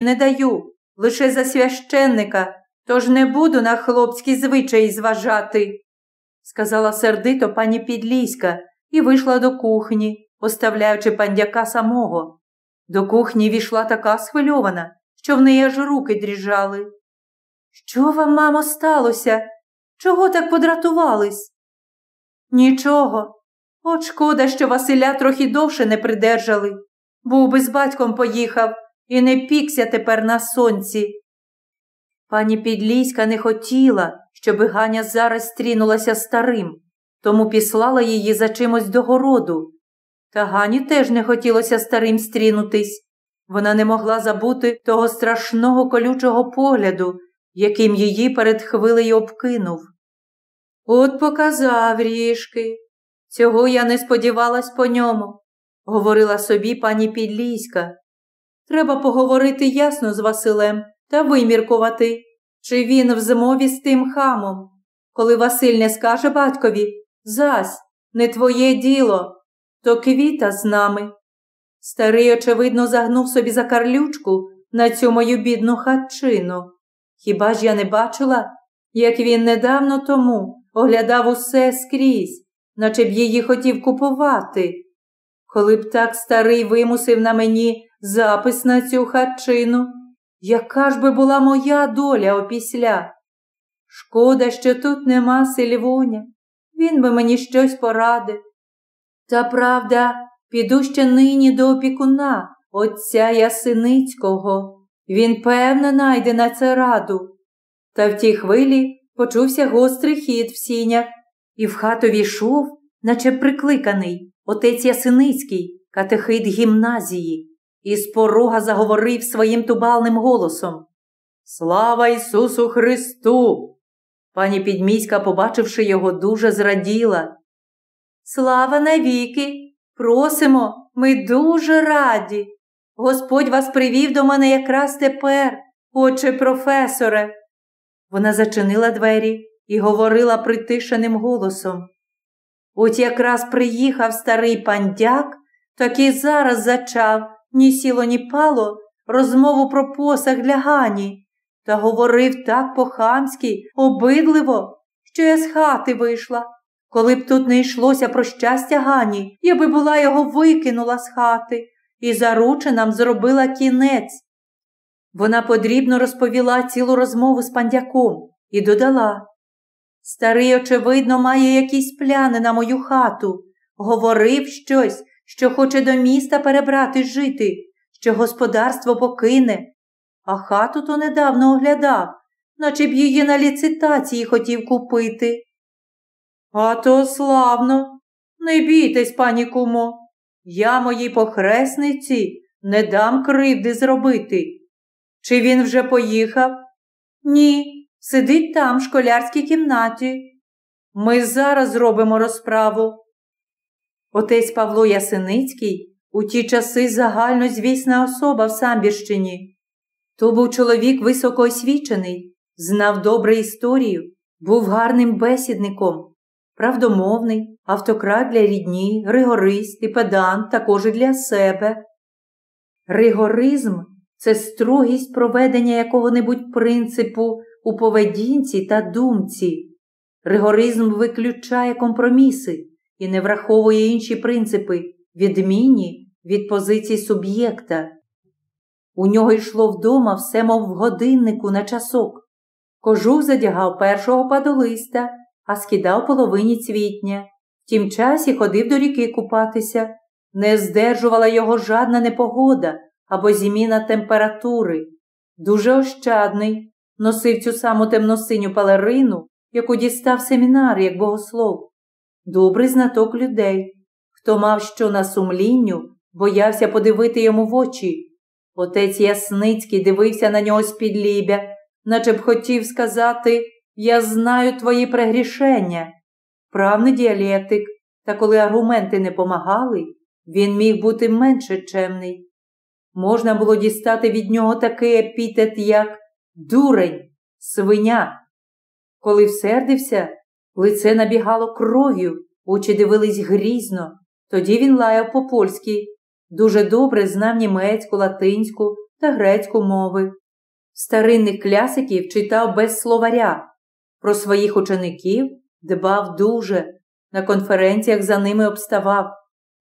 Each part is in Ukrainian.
не даю, лише за священника, тож не буду на хлопські звичаї зважати, сказала сердито пані Підліська і вийшла до кухні, оставляючи пандяка самого. До кухні війшла така схвильована, що в неї аж руки дріжали. Що вам, мамо, сталося? Чого так подратувались? Нічого. От шкода, що Василя трохи довше не придержали. Був би з батьком поїхав і не пікся тепер на сонці. Пані Підліська не хотіла, щоби Ганя зараз стрінулася старим, тому післала її за чимось до городу. Та Гані теж не хотілося старим стрінутись. Вона не могла забути того страшного колючого погляду, яким її перед хвилею обкинув. От показав ріжки. Цього я не сподівалась по ньому, говорила собі пані Підліська. Треба поговорити ясно з Василем та виміркувати, чи він в змові з тим хамом. Коли Василь не скаже батькові Зась, не твоє діло, то квіта з нами. Старий, очевидно, загнув собі за карлючку на цю мою бідну хатчину. Хіба ж я не бачила, як він недавно тому оглядав усе скрізь, наче б її хотів купувати? Коли б так старий вимусив на мені запис на цю хатчину, яка ж би була моя доля опісля? Шкода, що тут нема Сильвоня, він би мені щось порадив. Та правда, піду ще нині до опікуна, отця Ясиницького. Він, певне, найде на це раду. Та в тій хвилі почувся гострий хід в сінях, і в хату війшов, наче прикликаний, отець Ясиницький, катехит гімназії, і з порога заговорив своїм тубалним голосом. Слава Ісусу Христу! Пані Підміська, побачивши його, дуже зраділа. Слава навіки! Просимо, ми дуже раді. Господь вас привів до мене якраз тепер, отче професоре. Вона зачинила двері і говорила притишеним голосом. От якраз приїхав старий пандяк, так і зараз зачав ні сіло, ні пало розмову про посаг для Гані, та говорив так по-хамськи, обидливо, що я з хати вийшла. Коли б тут не йшлося про щастя Гані, я би була його викинула з хати і зарученам зробила кінець. Вона подрібно розповіла цілу розмову з пандяком і додала Старий, очевидно, має якісь пляни на мою хату. Говорив щось, що хоче до міста перебрати жити, що господарство покине, а хату то недавно оглядав, наче б її на ліцитації хотів купити. А то славно, не бійтесь, пані кумо, я моїй похресниці не дам кривди зробити. Чи він вже поїхав? Ні, сидить там, в школярській кімнаті. Ми зараз зробимо розправу. Отець Павло Ясиницький у ті часи загальнозвісна особа в Самбірщині. То був чоловік високоосвічений, знав добре історію, був гарним бесідником, правдомовний, автократ для рідні, ригорист і педант також і для себе. Ригоризм це строгість проведення якого-небудь принципу у поведінці та думці. Ригоризм виключає компроміси і не враховує інші принципи, відмінні від позицій суб'єкта. У нього йшло вдома все, мов в годиннику на часок. Кожух задягав першого падолиста, а скидав половині цвітня. В тім часі ходив до ріки купатися, не здержувала його жадна непогода або зміна температури. Дуже ощадний, носив цю саму темносиню палерину, яку дістав семінар, як богослов. Добрий знаток людей. Хто мав що на сумлінню, боявся подивити йому в очі. Отець Ясницький дивився на нього з-під лібя, наче б хотів сказати Я знаю твої прегрішення. Правний діалектик, та коли аргументи не помагали, він міг бути менше чемний. Можна було дістати від нього такий епітет, як дурень, свиня. Коли всердився, лице набігало кров'ю, очі дивились грізно. Тоді він лаяв по польськи, дуже добре знав німецьку, латинську та грецьку мови. Старинних клясиків читав без словаря, про своїх учеників дбав дуже, на конференціях за ними обставав,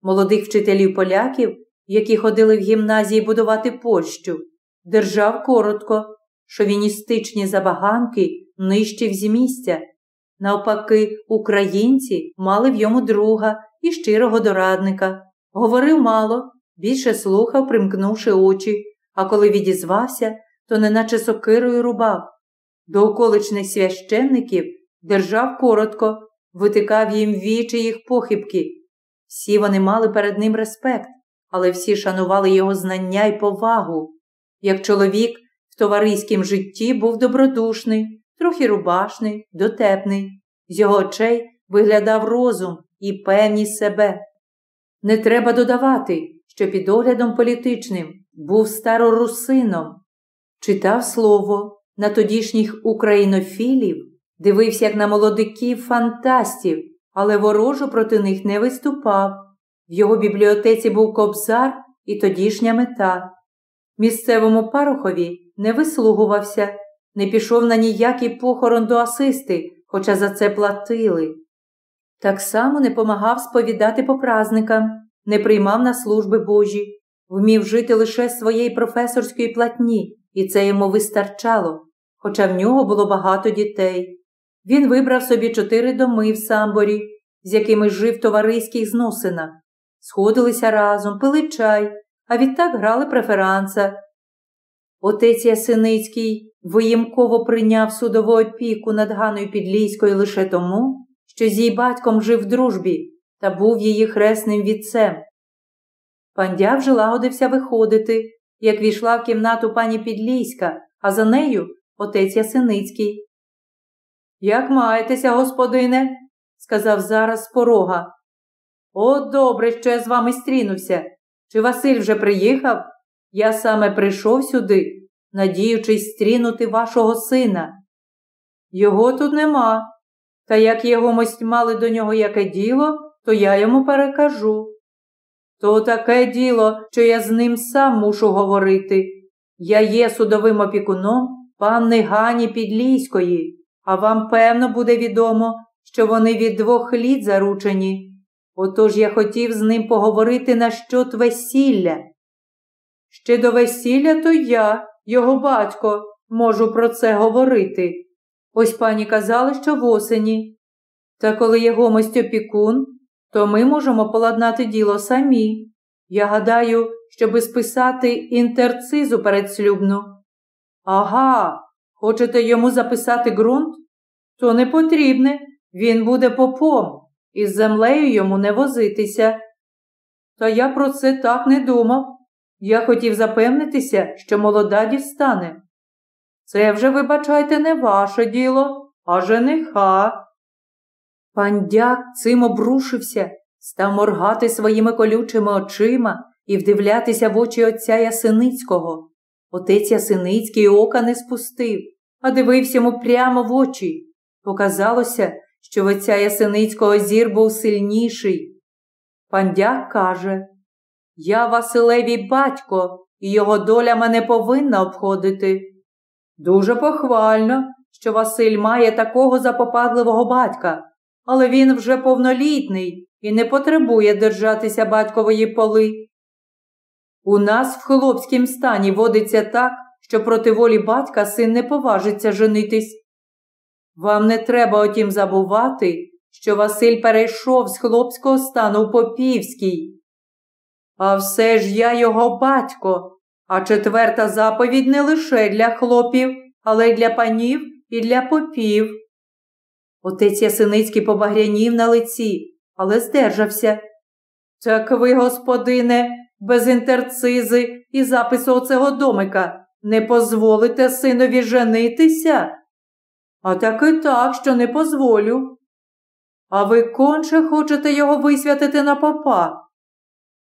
молодих вчителів поляків, які ходили в гімназії будувати Польщу, держав коротко, шовіністичні забаганки нищив зі місця. Навпаки, українці мали в йому друга і щирого дорадника. Говорив мало, більше слухав, примкнувши очі, а коли відізвався, то неначе сокирою рубав. До околичних священників держав коротко, витикав їм вічі їх похибки. Всі вони мали перед ним респект, але всі шанували його знання і повагу. Як чоловік в товариськім житті був добродушний, трохи рубашний, дотепний. З його очей виглядав розум і певність себе. Не треба додавати, що під оглядом політичним був старорусином, читав слово на тодішніх українофілів, дивився як на молодиків фантастів, але ворожо проти них не виступав. В його бібліотеці був кобзар і тодішня мета. Місцевому парохові не вислугувався, не пішов на ніякий похорон до асисти, хоча за це платили. Так само не помагав сповідати по празникам, не приймав на служби Божі, вмів жити лише своєї професорської платні, і це йому вистачало, хоча в нього було багато дітей. Він вибрав собі чотири доми в самборі, з якими жив товариських зносинах. Сходилися разом, пили чай, а відтак грали преферанса. Отець Ясиницький виємково прийняв судову опіку над Ганою Підлійською лише тому, що з її батьком жив в дружбі та був її хресним вітцем. Пандя вже лагодився виходити, як війшла в кімнату пані Підлійська, а за нею отець Ясиницький. Як маєтеся, господине? сказав зараз з порога. О, добре, що я з вами стрінувся. Чи Василь вже приїхав? Я саме прийшов сюди, надіючись стрінути вашого сина. Його тут нема, та як його мость мали до нього яке діло, то я йому перекажу. То таке діло, що я з ним сам мушу говорити. Я є судовим опікуном панни Гані Підлійської, а вам, певно, буде відомо, що вони від двох літ заручені. Отож я хотів з ним поговорити на щот весілля. Ще до весілля, то я, його батько, можу про це говорити. Ось пані казали, що в осені. Та коли гомость опікун, то ми можемо поладнати діло самі. Я гадаю, щоби списати інтерцизу передслюбну. Ага, хочете йому записати ґрунт? То не потрібне, він буде попом, і з землею йому не возитися. Та я про це так не думав. Я хотів запевнитися, що молода дістане. Це вже, вибачайте, не ваше діло, а жениха. Пандяк цим обрушився, став моргати своїми колючими очима і вдивлятися в очі отця Ясиницького. Отець Ясиницький ока не спустив, а дивився йому прямо в очі. Показалося, що в отця Ясиницького зір був сильніший. Пандяк каже Я Василевій батько, і його доля мене повинна обходити. Дуже похвально, що Василь має такого запопадливого батька, але він вже повнолітний і не потребує держатися батькової поли. У нас в хлопськім стані водиться так, що проти волі батька син не поважиться женитись. Вам не треба отім забувати, що Василь перейшов з хлопського стану в Попівський. А все ж я його батько, а четверта заповідь не лише для хлопів, але й для панів і для попів. Отець Ясиницький побагрянів на лиці, але здержався. Так ви, господине, без інтерцизи і запису оцего домика не позволите синові женитися? А так і так, що не позволю. А ви конче хочете його висвятити на попа?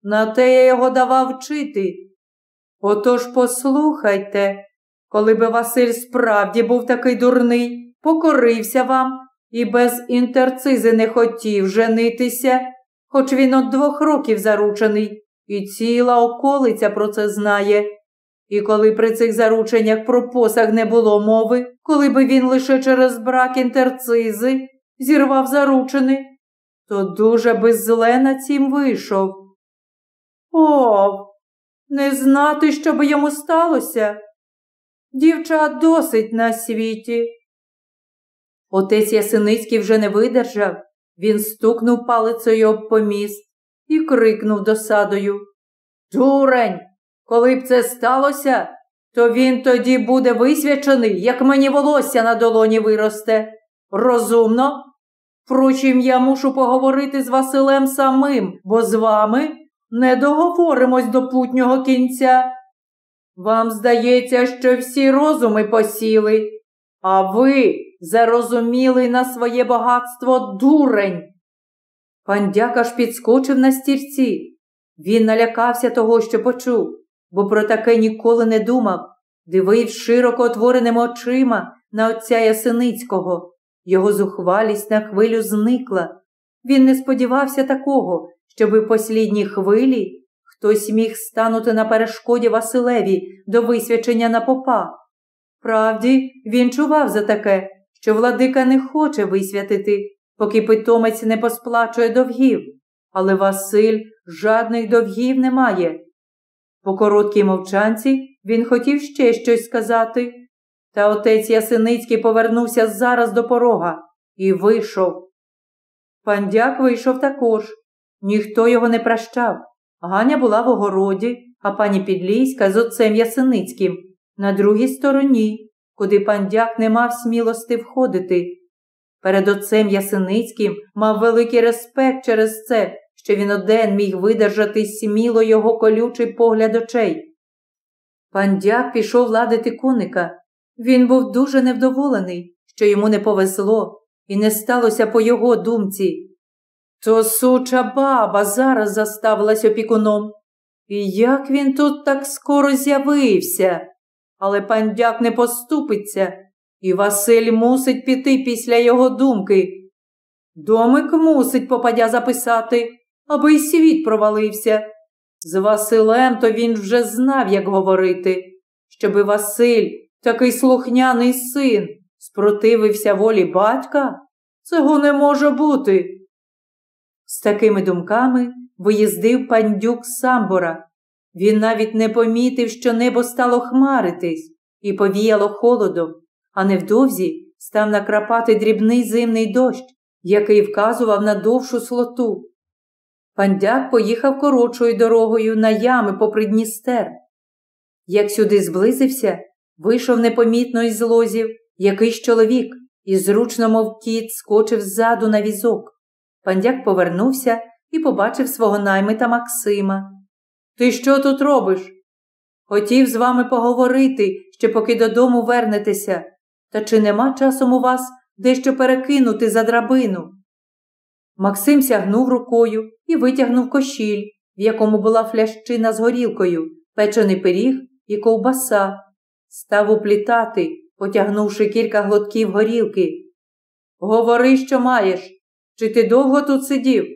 На те я його давав вчити. Отож послухайте, коли би Василь справді був такий дурний, покорився вам і без інтерцизи не хотів женитися, хоч він от двох років заручений, і ціла околиця про це знає. І коли при цих зарученнях про посаг не було мови, коли би він лише через брак інтерцизи зірвав заручини, то дуже би зле на цім вийшов. О, не знати, що би йому сталося. Дівчат досить на світі. Отець Ясиницький вже не видержав. Він стукнув палицею об поміст і крикнув досадою. Дурень, коли б це сталося, то він тоді буде висвячений, як мені волосся на долоні виросте. Розумно? Впрочем, я мушу поговорити з Василем самим, бо з вами не договоримось до путнього кінця. Вам здається, що всі розуми посіли, а ви зарозумілий на своє багатство дурень. Пандяк аж підскочив на стільці. Він налякався того, що почув, бо про таке ніколи не думав, дивив широко отвореними очима на отця Ясиницького. Його зухвалість на хвилю зникла. Він не сподівався такого, щоб у послідній хвилі хтось міг станути на перешкоді Василеві до висвячення на попа. Правді, він чував за таке, що владика не хоче висвятити, поки питомець не посплачує довгів, але Василь жадних довгів не має. По короткій мовчанці він хотів ще щось сказати, та отець Ясиницький повернувся зараз до порога і вийшов. Пандяк вийшов також. Ніхто його не прощав. Ганя була в огороді, а пані Підлійська з отцем Ясиницьким на другій стороні, куди пандяк не мав смілости входити. Перед отцем Ясиницьким мав великий респект через це, що він один міг видержати сміло його колючий погляд очей. Пандяк пішов ладити коника. Він був дуже невдоволений, що йому не повезло, і не сталося по його думці. То суча баба зараз заставилась опікуном. І як він тут так скоро з'явився? Але пандяк не поступиться, і Василь мусить піти після його думки. Домик мусить попадя записати, аби й світ провалився. З Василем то він вже знав, як говорити, щоби Василь, такий слухняний син, спротивився волі батька. Цього не може бути. З такими думками виїздив пандюк самбора. Він навіть не помітив, що небо стало хмаритись і повіяло холодом, а невдовзі став накрапати дрібний зимний дощ, який вказував на довшу слоту. Пандяк поїхав коротшою дорогою на ями попри Дністер. Як сюди зблизився, вийшов непомітно із лозів якийсь чоловік і зручно, мов кіт, скочив ззаду на візок. Пандяк повернувся і побачив свого наймита Максима. Ти що тут робиш? Хотів з вами поговорити, ще поки додому вернетеся. Та чи нема часом у вас дещо перекинути за драбину? Максим сягнув рукою і витягнув кошіль, в якому була флящина з горілкою, печений пиріг і ковбаса. Став уплітати, потягнувши кілька глотків горілки. Говори, що маєш. Чи ти довго тут сидів?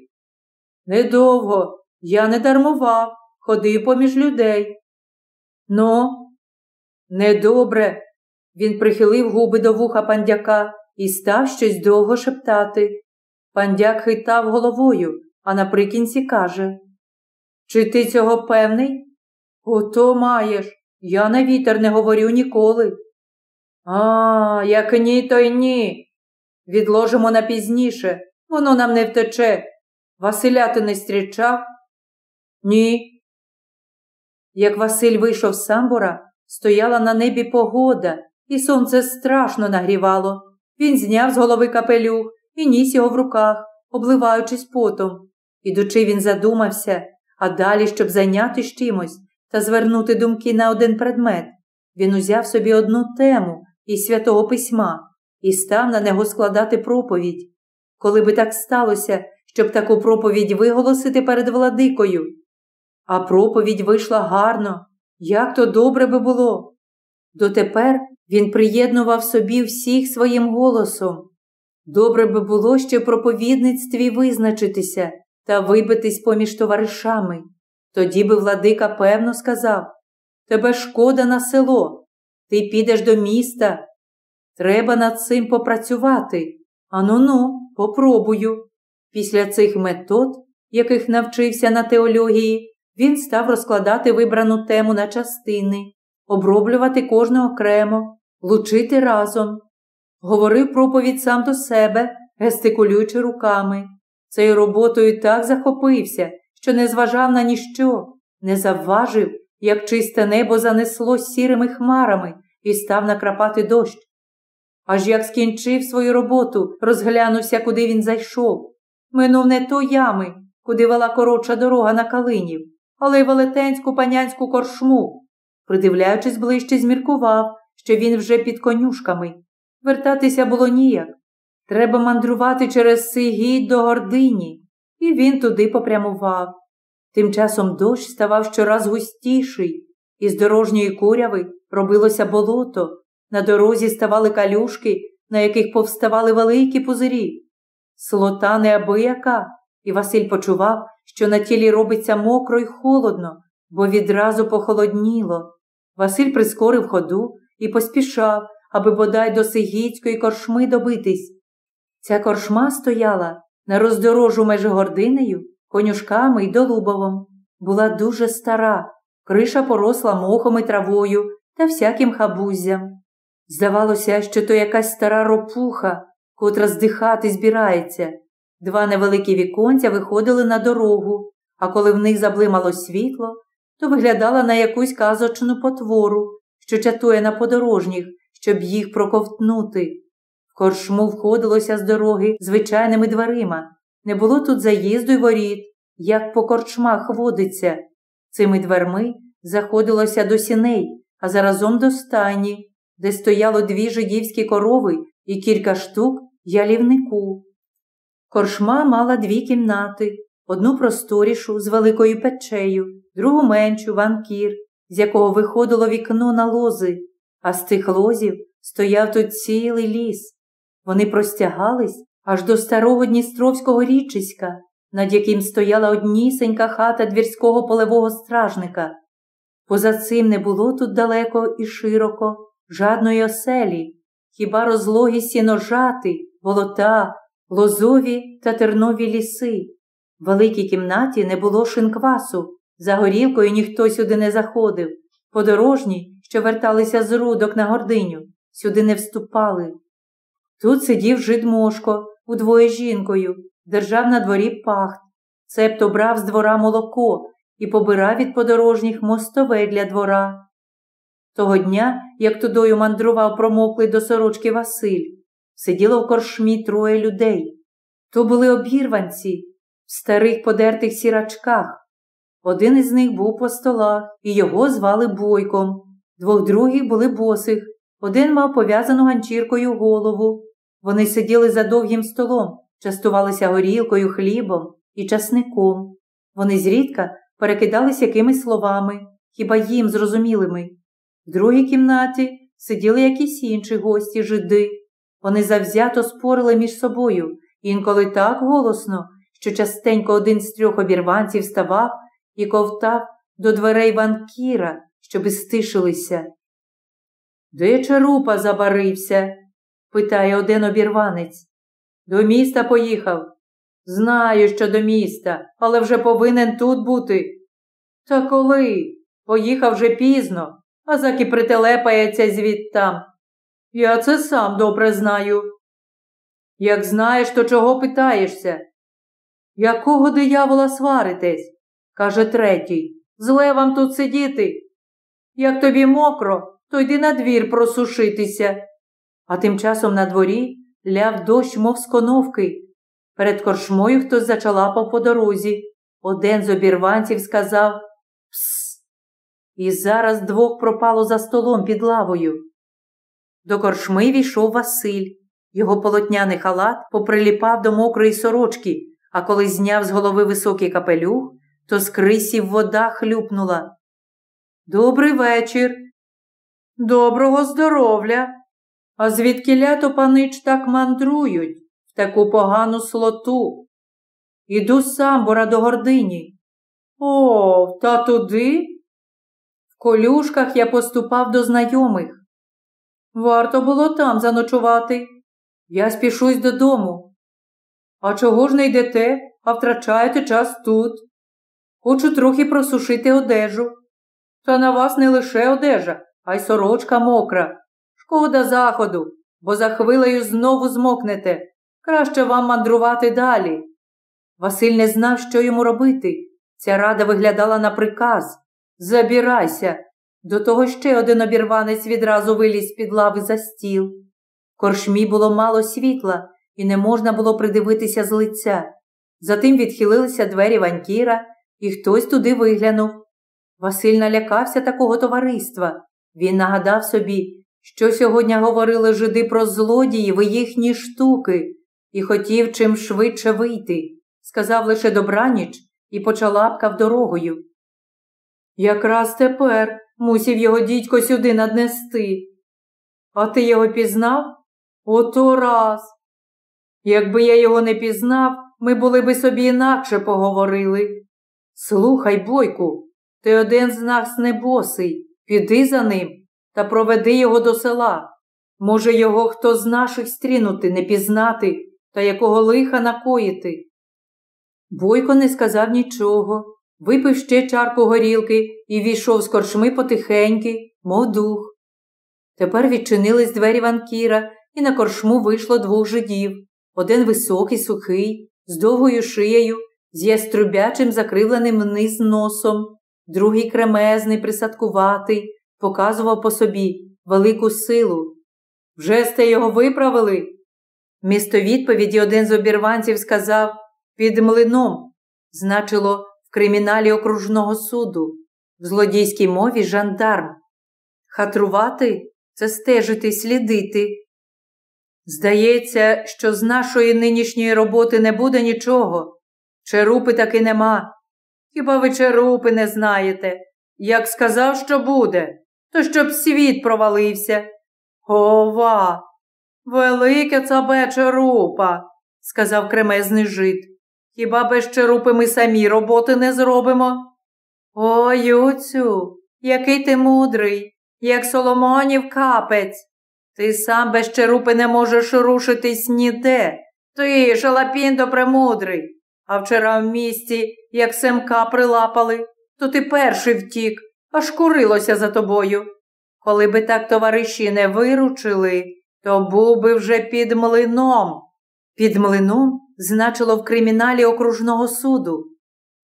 Недовго. Я не дармував, ходив поміж людей. Ну, недобре. Він прихилив губи до вуха пандяка і став щось довго шептати. Пандяк хитав головою, а наприкінці каже Чи ти цього певний? Ото маєш. Я на вітер не говорю ніколи. А, як ні, то й ні. Відложимо на пізніше, воно нам не втече. Василя ти не стрічав? Ні. Як Василь вийшов з самбура, стояла на небі погода, і сонце страшно нагрівало. Він зняв з голови капелюх і ніс його в руках, обливаючись потом. Ідучи, він задумався, а далі, щоб зайнятися чимось та звернути думки на один предмет, він узяв собі одну тему із святого письма і став на нього складати проповідь. Коли би так сталося, щоб таку проповідь виголосити перед владикою. А проповідь вийшла гарно, як то добре би було. Дотепер він приєднував собі всіх своїм голосом. Добре би було ще в проповідництві визначитися та вибитись поміж товаришами. Тоді би владика певно сказав тебе шкода на село. Ти підеш до міста. Треба над цим попрацювати. Ану ну, попробую. Після цих метод, яких навчився на теології, він став розкладати вибрану тему на частини, оброблювати кожну окремо, лучити разом. Говорив проповідь сам до себе, гестикулюючи руками. Цією роботою так захопився, що не зважав на ніщо, не завважив, як чисте небо занесло сірими хмарами і став накрапати дощ. Аж як скінчив свою роботу, розглянувся, куди він зайшов. Минув не то ями, куди вела коротша дорога на Калинів, але й велетенську панянську коршму. Придивляючись ближче, зміркував, що він вже під конюшками. Вертатися було ніяк. Треба мандрувати через Сигід до гордині, і він туди попрямував. Тим часом дощ ставав щораз густіший, із дорожньої куряви робилося болото, на дорозі ставали калюшки, на яких повставали великі пузирі. Слота неабияка, і Василь почував, що на тілі робиться мокро й холодно, бо відразу похолодніло. Василь прискорив ходу і поспішав, аби бодай до Сигійської коршми добитись. Ця коршма стояла на роздорожу меж гординею, конюшками й долубовом. Була дуже стара, криша поросла мохом і травою та всяким хабуззям. Здавалося, що то якась стара ропуха, котра здихати збирається. Два невеликі віконця виходили на дорогу, а коли в них заблимало світло, то виглядала на якусь казочну потвору, що чатує на подорожніх, щоб їх проковтнути. В коршму входилося з дороги звичайними дверима. Не було тут заїзду й воріт, як по корчмах водиться. Цими дверми заходилося до сіней, а заразом до стайні, де стояло дві жидівські корови і кілька штук ялівнику. Коршма мала дві кімнати, одну просторішу з великою печею, другу меншу ванкір, з якого виходило вікно на лози, а з цих лозів стояв тут цілий ліс. Вони простягались аж до старого Дністровського річиська, над яким стояла однісенька хата двірського полевого стражника. Поза цим не було тут далеко і широко, жадної оселі, хіба розлогі сіножати, болота, лозові та тернові ліси. В великій кімнаті не було шинквасу, за горілкою ніхто сюди не заходив. Подорожні, що верталися з рудок на гординю, сюди не вступали. Тут сидів жид Мошко удвоє жінкою, держав на дворі пахт, цебто брав з двора молоко і побирав від подорожніх мостове для двора. Того дня, як тудою мандрував промоклий до сорочки Василь, сиділо в коршмі троє людей. То були обірванці в старих подертих сірачках. Один із них був по столах, і його звали Бойком. Двох других були босих. Один мав пов'язану ганчіркою голову. Вони сиділи за довгим столом, частувалися горілкою, хлібом і часником. Вони зрідка перекидались якимись словами, хіба їм зрозумілими. В другій кімнаті сиділи якісь інші гості, жиди. Вони завзято спорили між собою, інколи так голосно, що частенько один з трьох обірванців ставав і ковтав до дверей ванкіра, щоби стишилися. Де Чарупа забарився? питає один обірванець. До міста поїхав. Знаю, що до міста, але вже повинен тут бути. Та коли? Поїхав вже пізно, а заки прителепається звідтам. Я це сам добре знаю. Як знаєш, то чого питаєшся? Якого диявола сваритесь? каже третій. Зле вам тут сидіти. Як тобі мокро, то йди на двір просушитися. А тим часом на дворі ляв дощ, мов з коновки. Перед коршмою хтось зачалапав по дорозі. Один з обірванців сказав Пс. І зараз двох пропало за столом під лавою. До коршми війшов Василь. Його полотняний халат поприліпав до мокрої сорочки, а коли зняв з голови високий капелюх, то з крисів вода хлюпнула. Добрий вечір. Доброго здоров'я. А звідки лято панич так мандрують в таку погану слоту? Іду сам, бора до гордині. О, та туди? Колюшках я поступав до знайомих. Варто було там заночувати. Я спішусь додому. А чого ж не йдете, а втрачаєте час тут? Хочу трохи просушити одежу. Та на вас не лише одежа, а й сорочка мокра. Шкода заходу, бо за хвилею знову змокнете. Краще вам мандрувати далі. Василь не знав, що йому робити. Ця рада виглядала на приказ Забірайся. До того ще один обірванець відразу виліз під лави за стіл. Коршмі було мало світла, і не можна було придивитися з лиця. Затим відхилилися двері ванькіра, і хтось туди виглянув. Василь налякався такого товариства. Він нагадав собі, що сьогодні говорили жиди про злодіїв і їхні штуки, і хотів чим швидше вийти. Сказав лише добраніч і почалапкав дорогою. Якраз тепер мусів його дідько сюди наднести. А ти його пізнав? Ото раз. Якби я його не пізнав, ми були би собі інакше поговорили. Слухай, бойку, ти один з нас не босий. Піди за ним та проведи його до села. Може, його хто з наших стрінути, не пізнати та якого лиха накоїти. Бойко не сказав нічого, випив ще чарку горілки і війшов з корчми потихеньки, мов дух. Тепер відчинились двері ванкіра, і на коршму вийшло двох жидів один високий, сухий, з довгою шиєю, з яструбячим закривленим вниз носом, другий кремезний, присадкуватий, показував по собі велику силу. Вже сте його виправили? Місто відповіді один з обірванців сказав під млином, значило в криміналі окружного суду, в злодійській мові жандарм. Хатрувати це стежити, слідити. Здається, що з нашої нинішньої роботи не буде нічого. Черупи таки нема. Хіба ви черупи не знаєте? Як сказав, що буде, то щоб світ провалився. Ова, велике цабе черупа, сказав кремезний жид. Хіба без черупи ми самі роботи не зробимо? О, Юцю, який ти мудрий, як Соломонів капець. Ти сам без черупи не можеш рушитись ніде. Ти, шалапіндо премудрий. А вчора в місті, як семка прилапали, то ти перший втік, аж курилося за тобою. Коли би так товариші не виручили, то був би вже під млином. Під млином значило в криміналі окружного суду.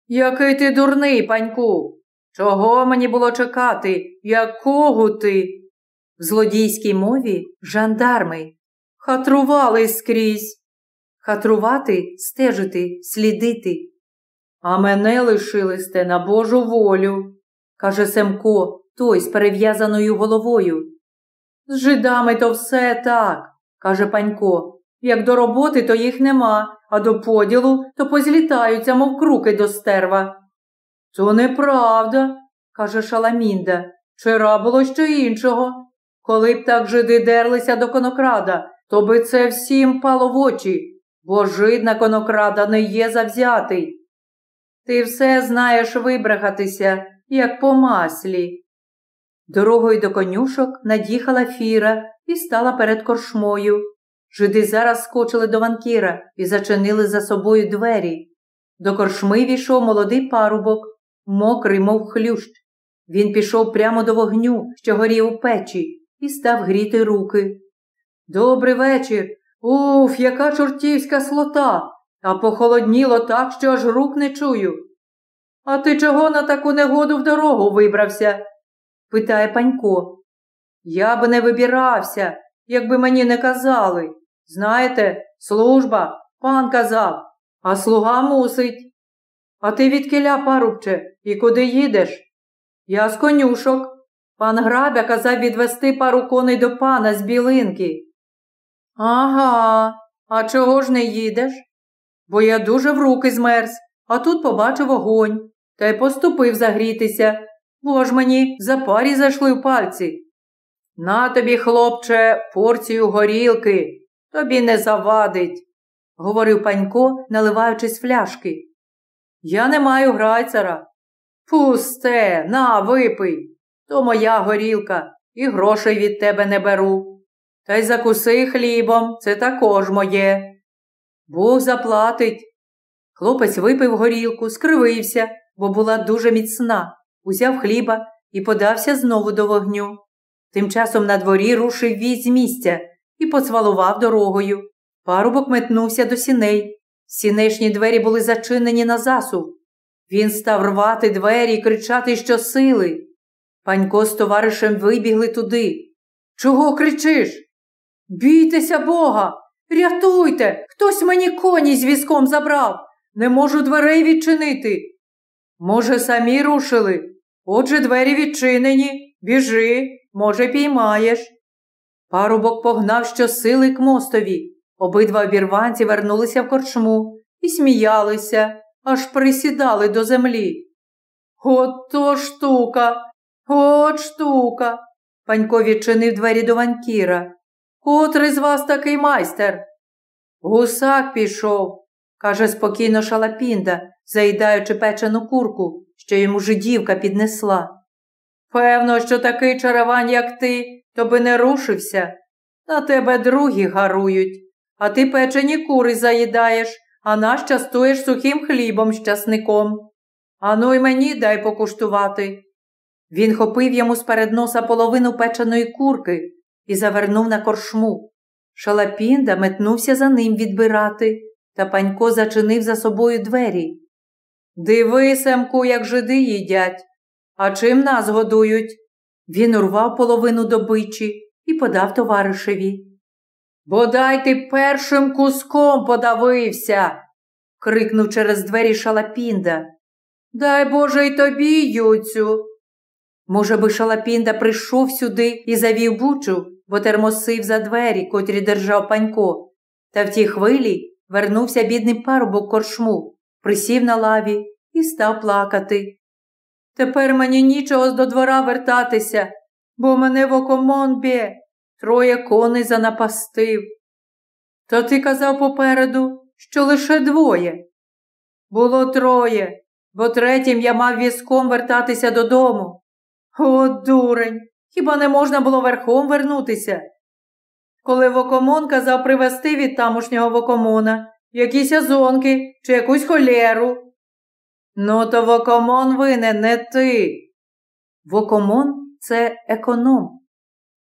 Який ти дурний, паньку? Чого мені було чекати? Якого ти? В злодійській мові жандарми. Хатрували скрізь. Хатрувати, стежити, слідити. А мене лишили сте на Божу волю, каже Семко, той з перев'язаною головою. З жидами то все так, каже панько. Як до роботи, то їх нема, а до поділу то позлітаються, мов круки до стерва. То неправда, каже Шаламінда. Вчора було що іншого. Коли б так жиди дерлися до конокрада, то би це всім пало в очі, бо жид на конокрада не є завзятий. Ти все знаєш вибрехатися, як по маслі. Дорогою до конюшок над'їхала фіра і стала перед коршмою. Жиди зараз скочили до ванкіра і зачинили за собою двері. До коршми війшов молодий парубок, мокрий, мов хлющ. Він пішов прямо до вогню, що горів у печі, і став гріти руки. Добрий вечір. Уф, яка чортівська слота, а похолодніло так, що аж рук не чую. А ти чого на таку негоду в дорогу вибрався? питає панько. Я б не вибирався, якби мені не казали. Знаєте, служба, пан казав, а слуга мусить. А ти від киля, парубче, і куди їдеш? Я з конюшок. Пан грабя казав відвести пару коней до пана з білинки. Ага, а чого ж не їдеш? Бо я дуже в руки змерз, а тут побачив огонь та й поступив загрітися, бо ж мені за парі зайшли в пальці. На тобі, хлопче, порцію горілки, тобі не завадить, говорив панько, наливаючись фляшки. Я не маю грайцера. Пусте, на, випий. то моя горілка, і грошей від тебе не беру. Та й закуси хлібом, це також моє. Бог заплатить. Хлопець випив горілку, скривився, бо була дуже міцна, узяв хліба і подався знову до вогню. Тим часом на дворі рушив віз місця і поцвалував дорогою. Парубок метнувся до сіней. Сінешні двері були зачинені на засув. Він став рвати двері і кричати щосили. Панько з товаришем вибігли туди. Чого кричиш? Бійтеся Бога, рятуйте, хтось мені коні з візком забрав. Не можу дверей відчинити. Може, самі рушили? Отже, двері відчинені. Біжи, може, піймаєш. Парубок погнав щосили к мостові. Обидва обірванці вернулися в корчму і сміялися, аж присідали до землі. Ото штука, от штука. Панько відчинив двері до ванькіра. Котрий з вас такий майстер? Гусак пішов, каже спокійно шалапінда, заїдаючи печену курку, що йому жидівка піднесла. Певно, що такий чаравань, як ти, то би не рушився. На тебе другі гарують, а ти печені кури заїдаєш, а нас частуєш сухим хлібом з часником. Ану й мені дай покуштувати. Він хопив йому з перед носа половину печеної курки і завернув на коршму. Шалапінда метнувся за ним відбирати, та панько зачинив за собою двері. Диви, Семку, як жиди їдять. А чим нас годують? Він урвав половину добичі і подав товаришеві. Бодай ти першим куском подавився. крикнув через двері шалапінда. Дай Боже й тобі, Юцю. Може би, шалапінда прийшов сюди і завів бучу, бо термосив за двері, котрі держав панько. Та в тій хвилі вернувся бідний парубок коршму, присів на лаві і став плакати. Тепер мені нічого до двора вертатися, бо мене в окомон бє, троє коней занапастив. То ти казав попереду, що лише двоє. Було троє, бо третім я мав візком вертатися додому. О, дурень, хіба не можна було верхом вернутися? Коли Вокомон казав привезти від тамошнього Вокомона якісь азонки чи якусь холєру. Ну, то Вокомон винен, не ти. Вокомон це економ.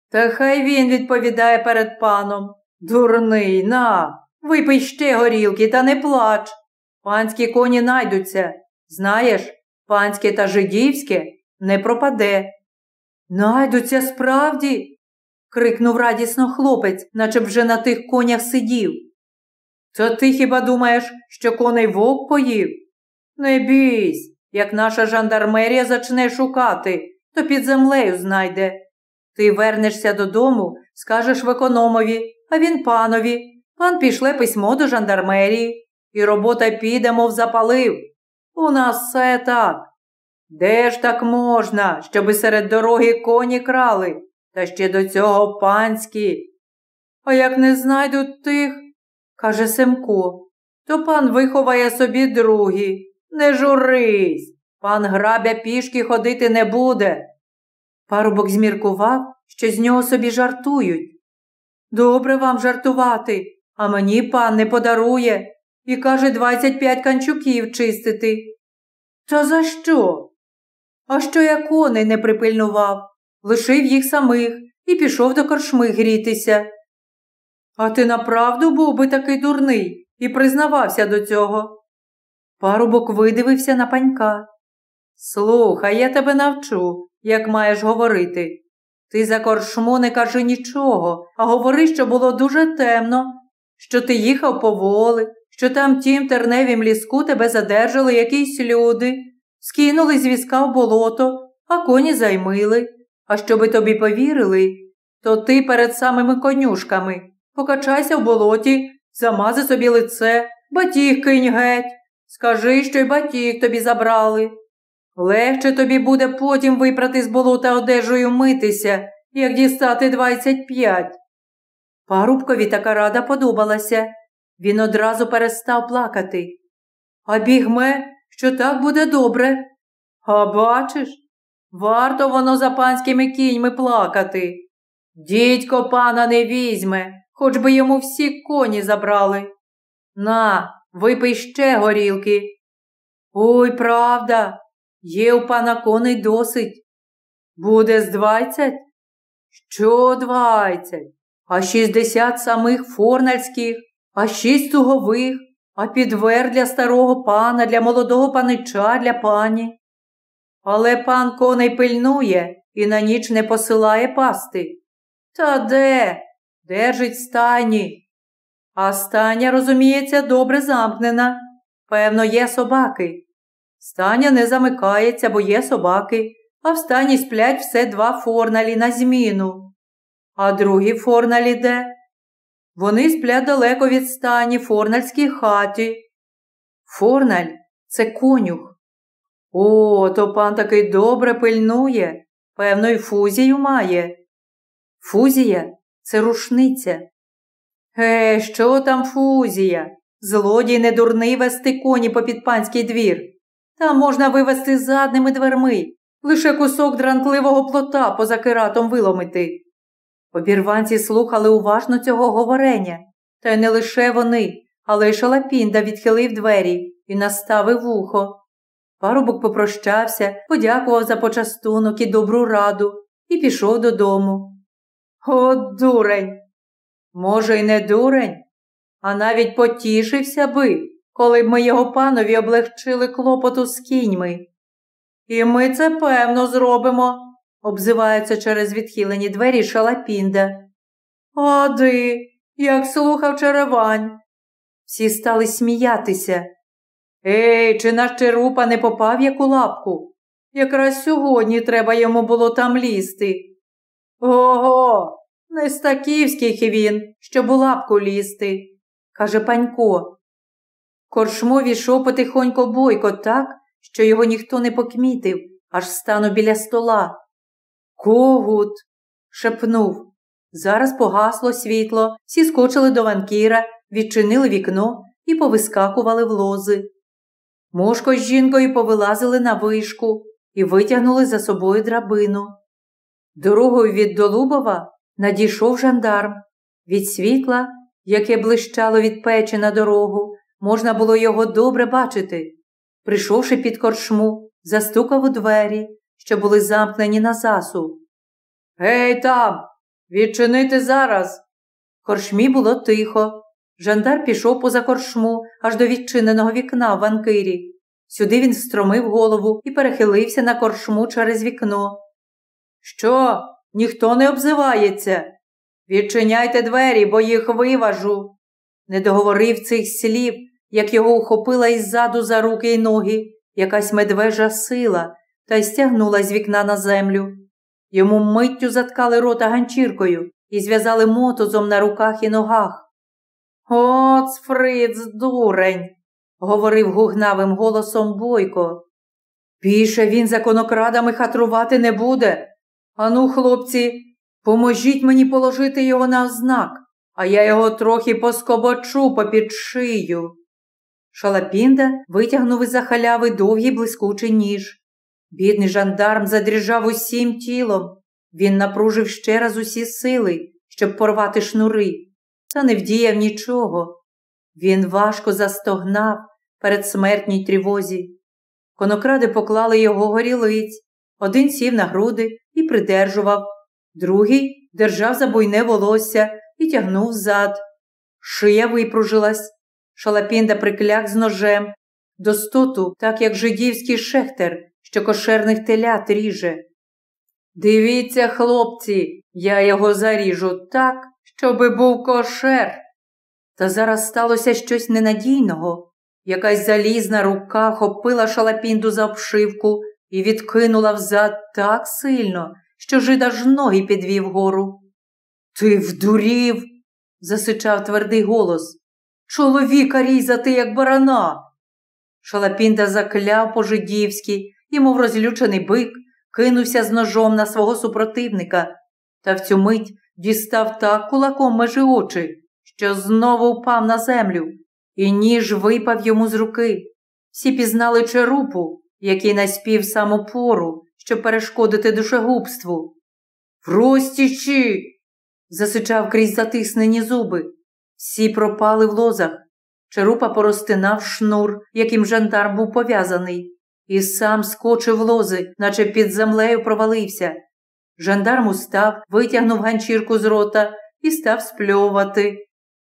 Та хай він відповідає перед паном. Дурний, на, випий ще горілки та не плач. Панські коні найдуться. Знаєш, панське та жидівське не пропаде. Найдуться справді. крикнув радісно хлопець, наче б вже на тих конях сидів. То ти хіба думаєш, що коней вовк поїв? Не бійсь, як наша жандармерія зачне шукати, то під землею знайде. Ти вернешся додому, скажеш в економові, а він панові. Пан пішле письмо до жандармерії, і робота піде, мов запалив. У нас все так. Де ж так можна, щоби серед дороги коні крали, та ще до цього панські? А як не знайдуть тих, каже Семко, то пан виховає собі другі. Не журись, пан грабя пішки ходити не буде. Парубок зміркував, що з нього собі жартують. Добре вам жартувати, а мені пан не подарує і каже, двадцять п'ять канчуків чистити. Та за що? А що я коней не припильнував, лишив їх самих і пішов до коршми грітися. А ти направду був би такий дурний і признавався до цього. Парубок видивився на панька. Слухай, я тебе навчу, як маєш говорити. Ти за коршму не кажи нічого, а говори, що було дуже темно, що ти їхав поволи, що там тім терневім ліску тебе задержали якісь люди, скинули з візка в болото, а коні займили. А щоби тобі повірили, то ти перед самими конюшками покачайся в болоті, замази собі лице, батіг кинь геть. Скажи, що й батіг тобі забрали. Легше тобі буде потім випрати з болота одежею митися, як дістати двадцять п'ять. Парубкові така рада подобалася. Він одразу перестав плакати. А бігме, що так буде добре. А бачиш, Варто воно за панськими кіньми плакати. Дідько пана не візьме, хоч би йому всі коні забрали. На, випий ще горілки. Ой, правда, є у пана коней досить. Буде з двадцять? Що двадцять? А шістдесят самих форнальських, а шість сугових, а підвер для старого пана, для молодого панича, для пані. Але пан коней пильнує і на ніч не посилає пасти. Та де? Держить стайні. А станя, розуміється, добре замкнена. Певно, є собаки. Станя не замикається, бо є собаки, а в стані сплять все два форналі на зміну. А другі форналі де? Вони сплять далеко від стані форнальській хаті. Форналь це конюх. О, то пан таки добре пильнує, певно, й фузію має. Фузія це рушниця. Е, що там фузія? Злодій не дурний вести коні по підпанський двір. Там можна вивести задними дверми, лише кусок дрантливого плота поза кератом виломити. Обірванці слухали уважно цього говорення, та й не лише вони, але й шалапінда відхилив двері і наставив вухо. Парубок попрощався, подякував за почастунок і добру раду і пішов додому. О, дурень! Може, й не дурень, а навіть потішився би, коли б ми його панові облегчили клопоту з кіньми. І ми це певно зробимо, обзивається через відхилені двері шалапінда. Ади, як слухав черевань. Всі стали сміятися. Ей, чи наш черупа не попав яку лапку? Якраз сьогодні треба йому було там лізти. Ого, не з таківських він, щоб у лапку лізти, каже панько. Коршмо війшов потихонько бойко так, що його ніхто не покмітив, аж стану біля стола. Когут. шепнув. Зараз погасло світло, всі скочили до ванкіра, відчинили вікно і повискакували в лози. Мошко з жінкою повилазили на вишку і витягнули за собою драбину. Дорогою від Долубова надійшов жандарм. Від світла, яке блищало від печі на дорогу, можна було його добре бачити. Прийшовши під корчму, застукав у двері, що були замкнені на засу. Гей там, відчинити зараз. В корчмі було тихо. Жандар пішов поза корчму аж до відчиненого вікна в ванкирі. Сюди він стромив голову і перехилився на корчму через вікно. Що, ніхто не обзивається? Відчиняйте двері, бо їх виважу. Не договорив цих слів, як його ухопила іззаду за руки й ноги якась медвежа сила та й стягнула з вікна на землю. Йому миттю заткали рота ганчіркою і зв'язали мотозом на руках і ногах. Оц, Фриц, дурень, говорив гугнавим голосом Бойко. Більше він законокрадами хатрувати не буде. Ану, хлопці, поможіть мені положити його на знак, а я його трохи поскобочу попід шию. Шалапінда витягнув із за халяви довгий блискучий ніж. Бідний жандарм задріжав усім тілом. Він напружив ще раз усі сили, щоб порвати шнури, та не вдіяв нічого. Він важко застогнав перед смертній тривозі. Конокради поклали його горілиць, один сів на груди і придержував, другий держав за буйне волосся і тягнув зад. Шия випружилась, шалапінда прикляк з ножем, достоту, так як жидівський шехтер, що кошерних телят ріже. Дивіться, хлопці, я його заріжу так, щоби був кошер. Та зараз сталося щось ненадійного. Якась залізна рука хопила шалапінду за обшивку і відкинула взад так сильно, що жид аж ноги підвів гору. Ти вдурів, засичав твердий голос. Чоловіка різати, як барана. Шалапінда закляв по жидівськи і, мов розлючений бик, кинувся з ножом на свого супротивника, та в цю мить дістав так кулаком межі очі, що знову впав на землю, і ніж випав йому з руки. Всі пізнали черупу, який наспів самопору, щоб перешкодити душегубству. Простічі. засичав крізь затиснені зуби. Всі пропали в лозах. Черупа поростинав шнур, яким жандарм був пов'язаний, і сам скочив лози, наче під землею провалився. Жандарм устав, витягнув ганчірку з рота і став спльовувати.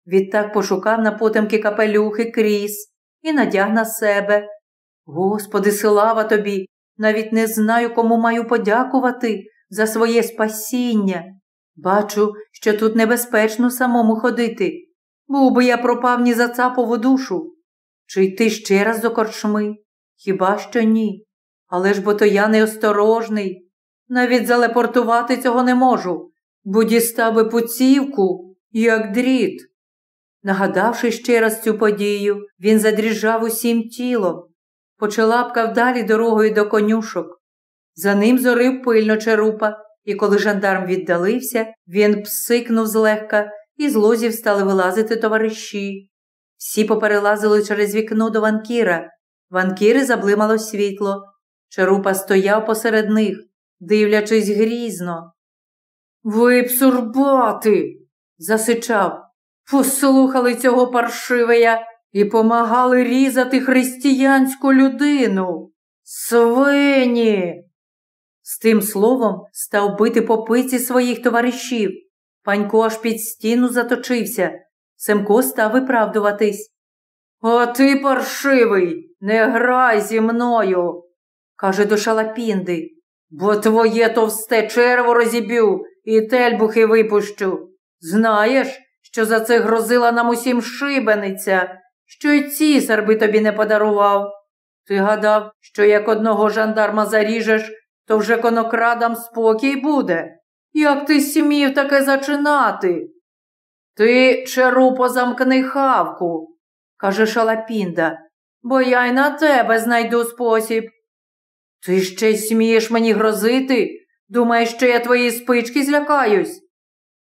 Відтак пошукав на потемки капелюхи кріс і надяг на себе. Господи, слава тобі! Навіть не знаю, кому маю подякувати за своє спасіння. Бачу, що тут небезпечно самому ходити. Був би я пропав ні за цапову душу. Чи йти ще раз до корчми? Хіба що ні? Але ж бо то я неосторожний. Навіть залепортувати цього не можу, бо дістав би пуцівку, як дріт. Нагадавши ще раз цю подію, він задріжав усім тілом, почелапкав далі дорогою до конюшок. За ним зорив пильно черупа, і коли жандарм віддалився, він псикнув злегка, і з лозів стали вилазити товариші. Всі поперелазили через вікно до ванкіра. Ванкіри заблимало світло. Черупа стояв посеред них, дивлячись грізно. Ви псурбати, засичав. Послухали цього паршивея і помагали різати християнську людину. Свині. З тим словом став бити по пиці своїх товаришів. Панько аж під стіну заточився. Семко став виправдуватись. А ти, паршивий, не грай зі мною, каже до шалапінди, бо твоє товсте черво розіб'ю і тельбухи випущу. Знаєш, що за це грозила нам усім шибениця, що й цісар би тобі не подарував. Ти гадав, що як одного жандарма заріжеш, то вже конокрадам спокій буде. Як ти смів таке зачинати? Ти, черупо, замкни хавку, каже Шалапінда, бо я й на тебе знайду спосіб. Ти ще смієш мені грозити? Думаєш, що я твої спички злякаюсь?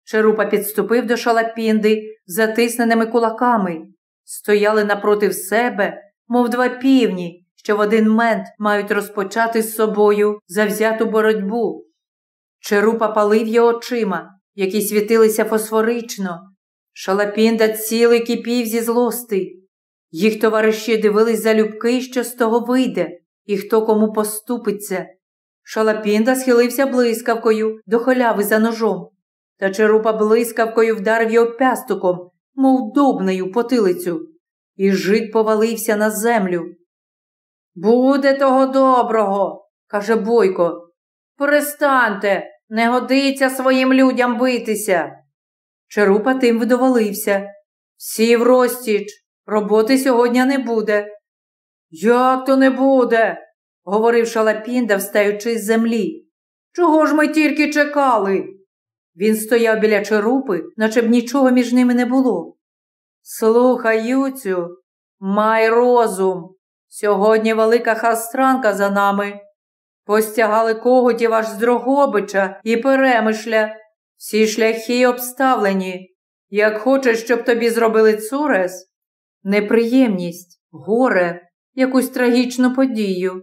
Черупа підступив до шалапінди затисненими кулаками, стояли напроти себе, мов два півні, що в один мент мають розпочати з собою завзяту боротьбу. Черупа палив його очима, які світилися фосфорично. Шалапінда цілий кипів зі злости. Їх товариші дивились залюбки, що з того вийде, і хто кому поступиться. Шалапінда схилився блискавкою до холяви за ножом, та черупа блискавкою вдарив його пястуком, мов добнею потилицю, і жид повалився на землю. Буде того доброго, каже Бойко. Перестаньте, не годиться своїм людям битися. Черупа тим вдоволився. Всі в розтіч, роботи сьогодні не буде. Як то не буде? говорив Шалапінда, встаючи з землі. Чого ж ми тільки чекали? Він стояв біля черупи, наче б нічого між ними не було. Слухай, Юцю, май розум. Сьогодні велика гастранка за нами. Постягали коготів аж з Дрогобича і перемишля. Всі шляхи обставлені. Як хочеш, щоб тобі зробили цурес, неприємність, горе, якусь трагічну подію.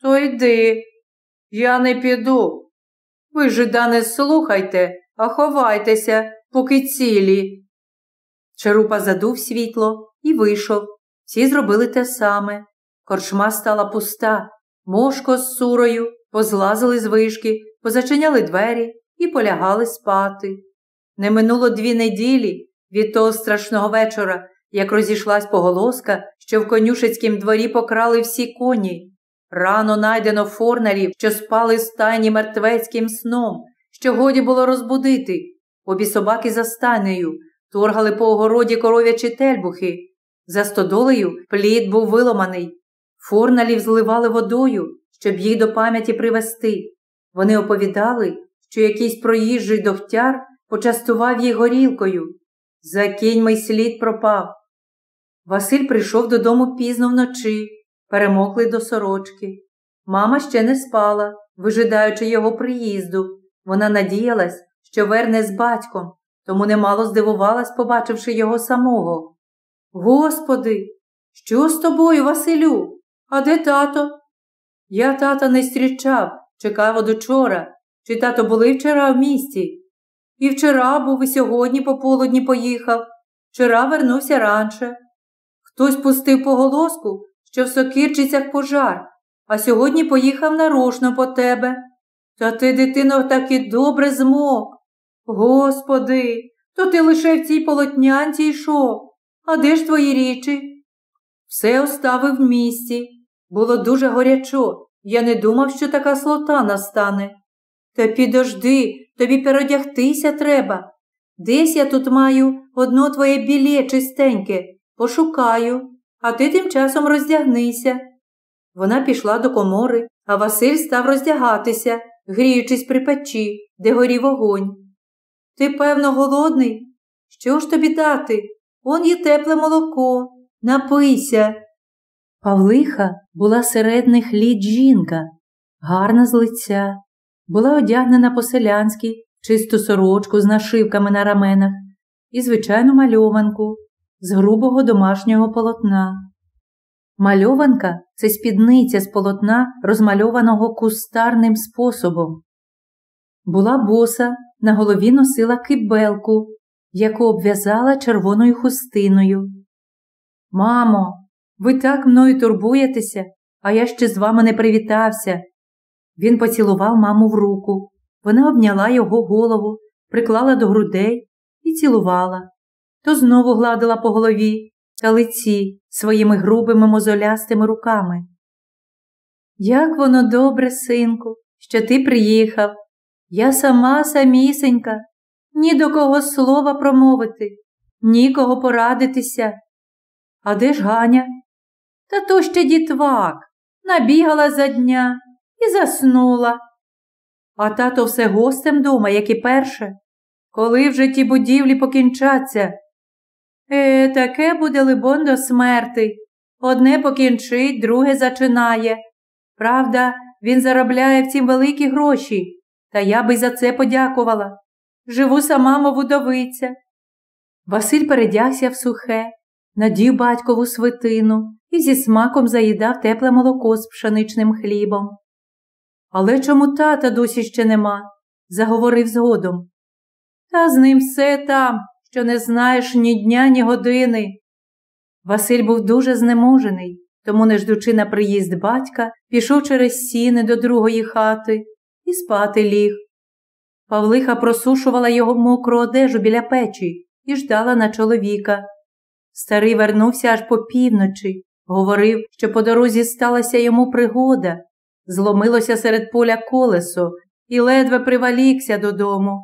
То йди, я не піду. Ви жида не слухайте, а ховайтеся, поки цілі. Черупа задув світло і вийшов. Всі зробили те саме. Корчма стала пуста. Мошко з сурою позлазили з вишки, позачиняли двері і полягали спати. Не минуло дві неділі від того страшного вечора, як розійшлась поголоска, що в конюшецькім дворі покрали всі коні. Рано найдено форнарів, що спали стайні мертвецьким сном, що годі було розбудити. Обі собаки за стайнею торгали по огороді коров'ячі тельбухи. За стодолею плід був виломаний. Форналів зливали водою, щоб їх до пам'яті привести. Вони оповідали, що якийсь проїжджий дохтяр почастував їх горілкою. За кіньми слід пропав. Василь прийшов додому пізно вночі, перемокли до сорочки. Мама ще не спала, вижидаючи його приїзду. Вона надіялась, що верне з батьком, тому немало здивувалась, побачивши його самого. Господи, що з тобою, Василю? А де тато? Я тата не зустрічав, чекав одучора. Чи тато були вчора в місті? І вчора був, і сьогодні пополудні поїхав. Вчора вернувся раніше. Хтось пустив поголоску, що в сокирчицях пожар, а сьогодні поїхав нарочно по тебе. Та ти, дитино, так і добре змог. Господи, то ти лише в цій полотнянці йшов. А де ж твої річі? Все оставив в місті. Було дуже горячо. Я не думав, що така слота настане. Та підожди, тобі переодягтися треба. Десь я тут маю одно твоє білє чистеньке, пошукаю, а ти тим часом роздягнися. Вона пішла до комори, а Василь став роздягатися, гріючись при печі, де горів огонь. Ти, певно, голодний? Що ж тобі дати? Он є тепле молоко, напийся. Павлиха була середних літ жінка, гарна з лиця, була одягнена по селянськи, чисту сорочку з нашивками на раменах і звичайну мальованку з грубого домашнього полотна. Мальованка це спідниця з полотна, розмальованого кустарним способом. Була боса, на голові носила кибелку, яку обв'язала червоною хустиною. Мамо, ви так мною турбуєтеся, а я ще з вами не привітався. Він поцілував маму в руку. Вона обняла його голову, приклала до грудей і цілувала, то знову гладила по голові та лиці своїми грубими мозолястими руками. Як воно добре, синку, що ти приїхав. Я сама самісенька, ні до кого слова промовити, нікого порадитися. А де ж Ганя? Та то ще дітвак, набігала за дня і заснула. А тато все гостем дома, як і перше. Коли вже ті будівлі покінчаться? Е, таке буде, либон, до смерти. Одне покінчить, друге зачинає. Правда, він заробляє в цім великі гроші, та я би за це подякувала. Живу сама, мов удовиця. Василь передягся в сухе, надів батькову свитину і зі смаком заїдав тепле молоко з пшеничним хлібом. Але чому тата досі ще нема? заговорив згодом. Та з ним все там, що не знаєш ні дня, ні години. Василь був дуже знеможений, тому, не ждучи на приїзд батька, пішов через сіни до другої хати і спати ліг. Павлиха просушувала його мокру одежу біля печі і ждала на чоловіка. Старий вернувся аж по півночі, говорив, що по дорозі сталася йому пригода, зломилося серед поля колесо і ледве привалікся додому.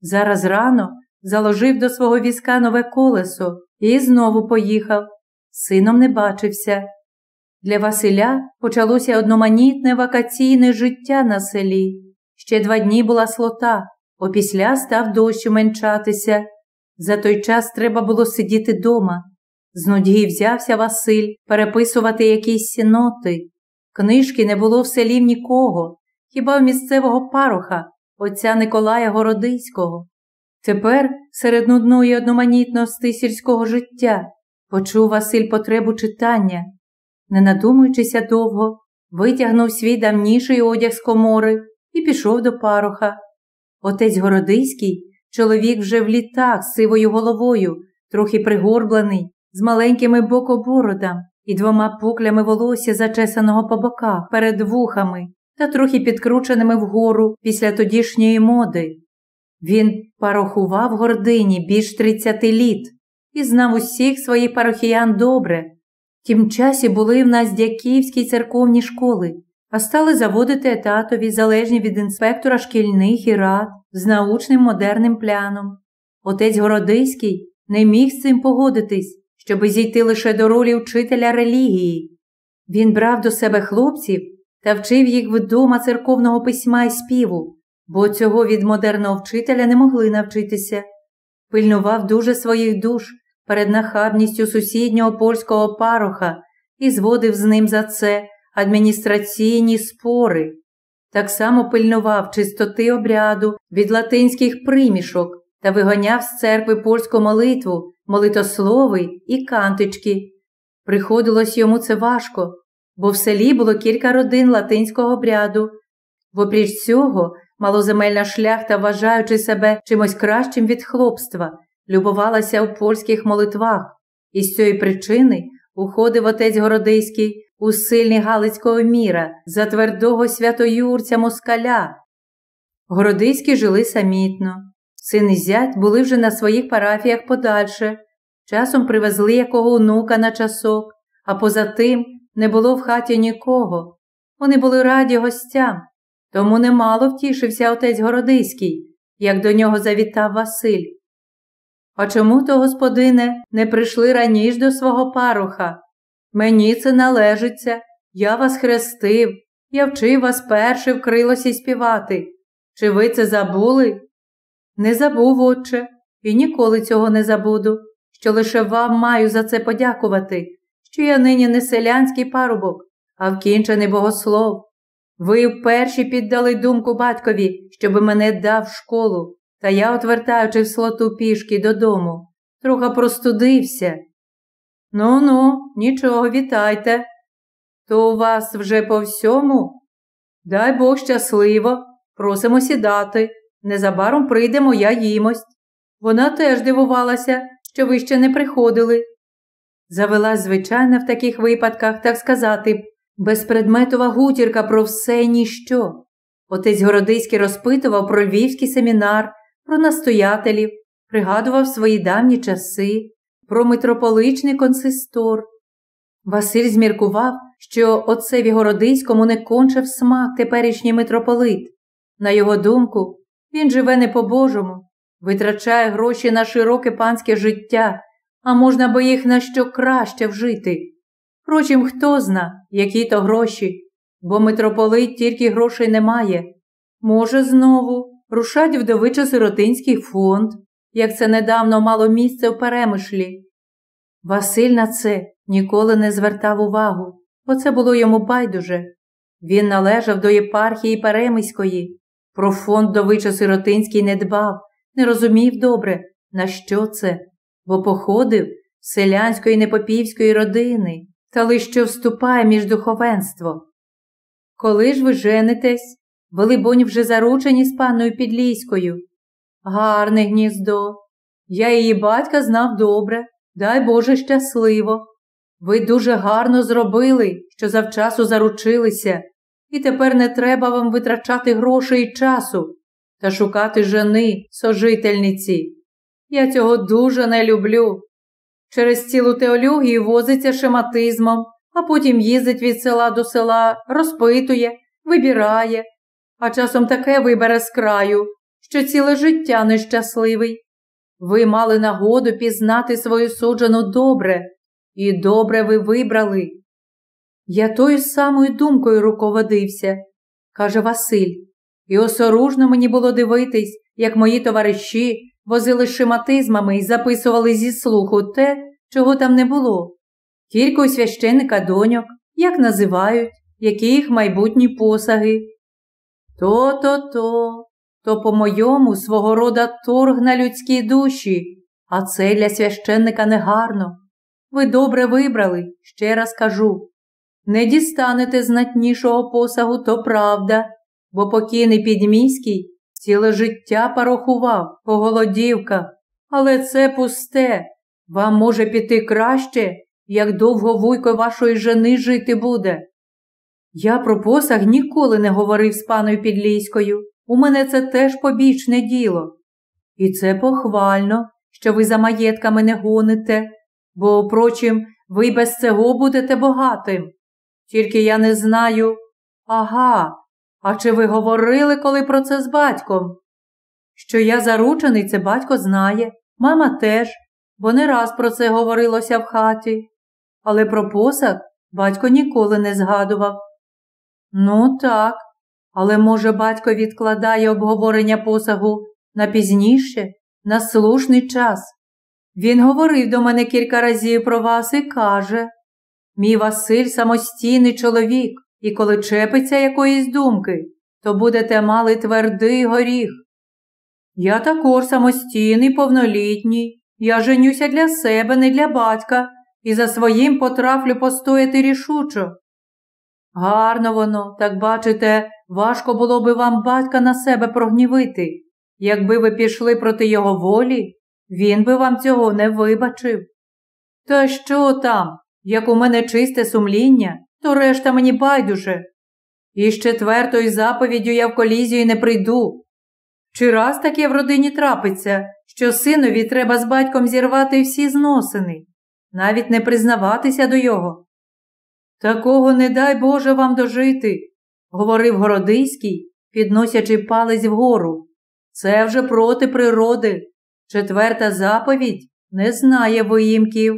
Зараз рано заложив до свого візка нове колесо і знову поїхав. Сином не бачився. Для Василя почалося одноманітне вакаційне життя на селі. Ще два дні була слота, опісля став дощ уменчатися. За той час треба було сидіти дома. З нудьги взявся Василь переписувати якісь сіноти. Книжки не було в селі нікого, хіба в місцевого пароха, отця Николая Городиського. Тепер, серед нудної одноманітності сільського життя, почув Василь потребу читання. Не надумуючися довго, витягнув свій давніший одяг з комори і пішов до пароха. Отець Городиський, чоловік вже в літах з сивою головою, трохи пригорблений, з маленькими бокобородами і двома пуклями волосся, зачесаного по боках перед вухами та трохи підкрученими вгору після тодішньої моди. Він парохував гордині більш тридцяти літ і знав усіх своїх парохіян добре. Тім часі були в нас дяківські церковні школи, а стали заводити етатові, залежні від інспектора шкільних і рад з научним модерним пляном. Отець Городиський не міг з цим погодитись, щоби зійти лише до ролі вчителя релігії. Він брав до себе хлопців та вчив їх вдома церковного письма і співу, бо цього від модерного вчителя не могли навчитися. Пильнував дуже своїх душ перед нахабністю сусіднього польського пароха і зводив з ним за це адміністраційні спори. Так само пильнував чистоти обряду від латинських примішок та виганяв з церкви польську молитву, молитослови і кантички. Приходилось йому це важко, бо в селі було кілька родин латинського обряду, Вопріч цього, малоземельна шляхта, вважаючи себе чимось кращим від хлопства, любувалася в польських молитвах, і з цієї причини уходив отець Городиський у сильний Галицького міра за твердого святоюрця москаля. Городиські жили самітно. Син і зять були вже на своїх парафіях подальше, часом привезли якого онука на часок, а поза тим не було в хаті нікого. Вони були раді гостям, тому немало втішився отець Городиський, як до нього завітав Василь. А чому то, господине, не прийшли раніше до свого паруха? Мені це належиться, я вас хрестив, я вчив вас перше в крилосі співати. Чи ви це забули? Не забув, отче, і ніколи цього не забуду, що лише вам маю за це подякувати, що я нині не селянський парубок, а вкінчений богослов. Ви вперше піддали думку батькові, щоби мене дав школу, та я, отвертаючи слоту пішки додому, трохи простудився. Ну ну, нічого, вітайте. То у вас вже по всьому? Дай Бог щасливо, просимо сідати. Незабаром прийде моя їмость. Вона теж дивувалася, що ви ще не приходили. Завелась, звичайно, в таких випадках, так сказати, безпредметова гутірка про все ніщо. Отець Городиський розпитував про львівський семінар, про настоятелів, пригадував свої давні часи, про митрополичний консистор. Василь зміркував, що отцеві Городиському не кончив смак теперішній митрополит. На його думку, він живе не по-божому, витрачає гроші на широке панське життя, а можна би їх на що краще вжити. Впрочем, хто зна, які то гроші, бо митрополит тільки грошей не має. Може, знову рушать вдовичо сиротинський фонд, як це недавно мало місце в перемишлі. Василь на це ніколи не звертав увагу, бо це було йому байдуже. Він належав до єпархії Перемиської, про фонд довичо сиротинський не дбав, не розумів добре, на що це, бо походив з селянської непопівської родини, та лише вступає між духовенство. Коли ж ви женитесь, Велибонь вже заручені з паною Підлійською. Гарне гніздо. Я її батька знав добре, дай Боже щасливо. Ви дуже гарно зробили, що завчасу заручилися, і тепер не треба вам витрачати грошей і часу та шукати жени, сожительниці. Я цього дуже не люблю. Через цілу теологію возиться шематизмом, а потім їздить від села до села, розпитує, вибирає, а часом таке вибере з краю, що ціле життя нещасливий. Ви мали нагоду пізнати свою суджену добре, і добре ви вибрали. Я тою самою думкою руководився, каже Василь, і осоружно мені було дивитись, як мої товариші возили шематизмами і записували зі слуху те, чого там не було. Тільки у священника доньок, як називають, які їх майбутні посаги. То-то-то, то, по-моєму, свого рода торг на людській душі, а це для священника негарно. Ви добре вибрали, ще раз кажу. Не дістанете знатнішого посагу, то правда, бо покійний підміський ціле життя порахував, поголодівка. Але це пусте. Вам може піти краще, як довго вуйко вашої жени жити буде. Я про посаг ніколи не говорив з паною Підлійською. У мене це теж побічне діло. І це похвально, що ви за маєтками не гоните, бо, впрочем, ви без цього будете багатим. Тільки я не знаю. Ага, а чи ви говорили коли про це з батьком? Що я заручений, це батько знає, мама теж, бо не раз про це говорилося в хаті. Але про посаг батько ніколи не згадував. Ну, так, але, може, батько відкладає обговорення посагу на пізніше, на слушний час. Він говорив до мене кілька разів про вас і каже Мій Василь самостійний чоловік, і коли чепиться якоїсь думки, то будете мали твердий горіх. Я також самостійний, повнолітній. Я женюся для себе, не для батька, і за своїм потрафлю постояти рішучо. Гарно воно, так бачите, важко було би вам батька на себе прогнівити. Якби ви пішли проти його волі, він би вам цього не вибачив. Та що там? Як у мене чисте сумління, то решта мені байдуже. І з четвертою заповіддю я в колізію не прийду. Чи раз таке в родині трапиться, що синові треба з батьком зірвати всі зносини, навіть не признаватися до його? Такого не дай Боже вам дожити, говорив Городиський, підносячи палець вгору. Це вже проти природи. Четверта заповідь не знає виїмків.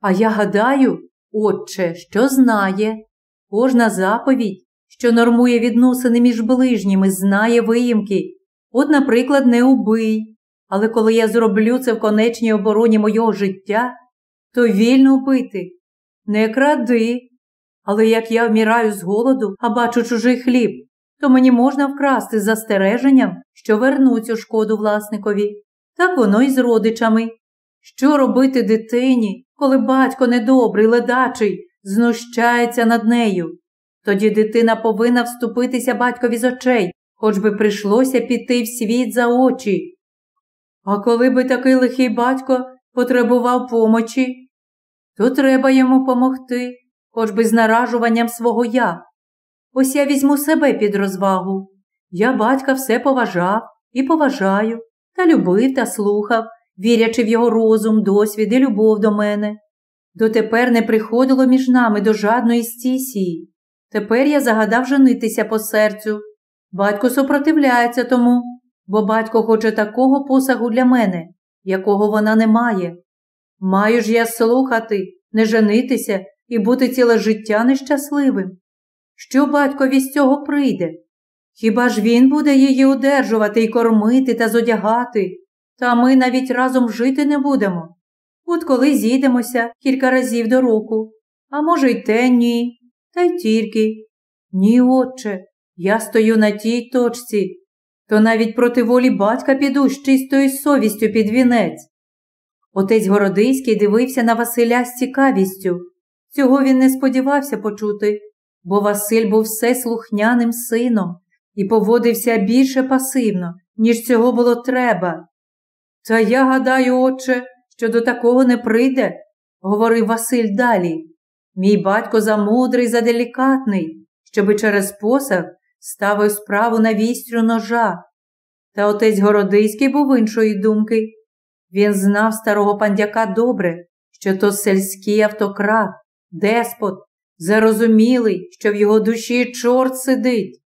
А я гадаю, отче, що знає. Кожна заповідь, що нормує відносини між ближніми, знає виїмки. От, наприклад, не убий. Але коли я зроблю це в конечній обороні мого життя, то вільно вбити. Не кради. Але як я вмираю з голоду, а бачу чужий хліб, то мені можна вкрасти застереженням, що верну цю шкоду власникові. Так воно і з родичами. Що робити дитині, коли батько недобрий, ледачий, знущається над нею? Тоді дитина повинна вступитися батькові з очей, хоч би прийшлося піти в світ за очі. А коли би такий лихий батько потребував помочі, то треба йому помогти, хоч би з наражуванням свого я. Ось я візьму себе під розвагу. Я батька все поважав і поважаю, та любив та слухав, вірячи в його розум, досвід і любов до мене. Дотепер не приходило між нами до жадної стісії. Тепер я загадав женитися по серцю. Батько супротивляється тому, бо батько хоче такого посагу для мене, якого вона не має. Маю ж я слухати, не женитися і бути ціле життя нещасливим. Що батькові з цього прийде? Хіба ж він буде її одержувати і кормити та зодягати, та ми навіть разом жити не будемо. От коли зійдемося кілька разів до року, а може, й те ні, та й тільки. Ні, отче, я стою на тій точці, то навіть проти волі батька піду з чистою совістю під вінець. Отець Городиський дивився на Василя з цікавістю. Цього він не сподівався почути, бо Василь був все слухняним сином і поводився більше пасивно, ніж цього було треба. Та я гадаю, отче, що до такого не прийде, говорив Василь далі. Мій батько замудрий, заделікатний, щоби через посаг ставив справу на вістрю ножа. Та отець Городиський був іншої думки. Він знав старого пандяка добре, що то сельський автократ, деспот, зарозумілий, що в його душі чорт сидить.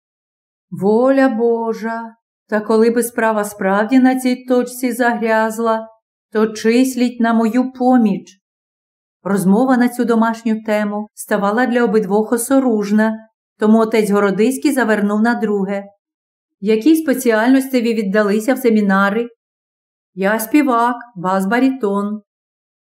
Воля Божа, та коли би справа справді на цій точці загрязла, то числіть на мою поміч. Розмова на цю домашню тему ставала для обидвох осоружна, тому отець Городиський завернув на друге. Які спеціальності ви віддалися в семінари? Я співак, бас барітон.